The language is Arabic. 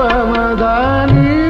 رمضاني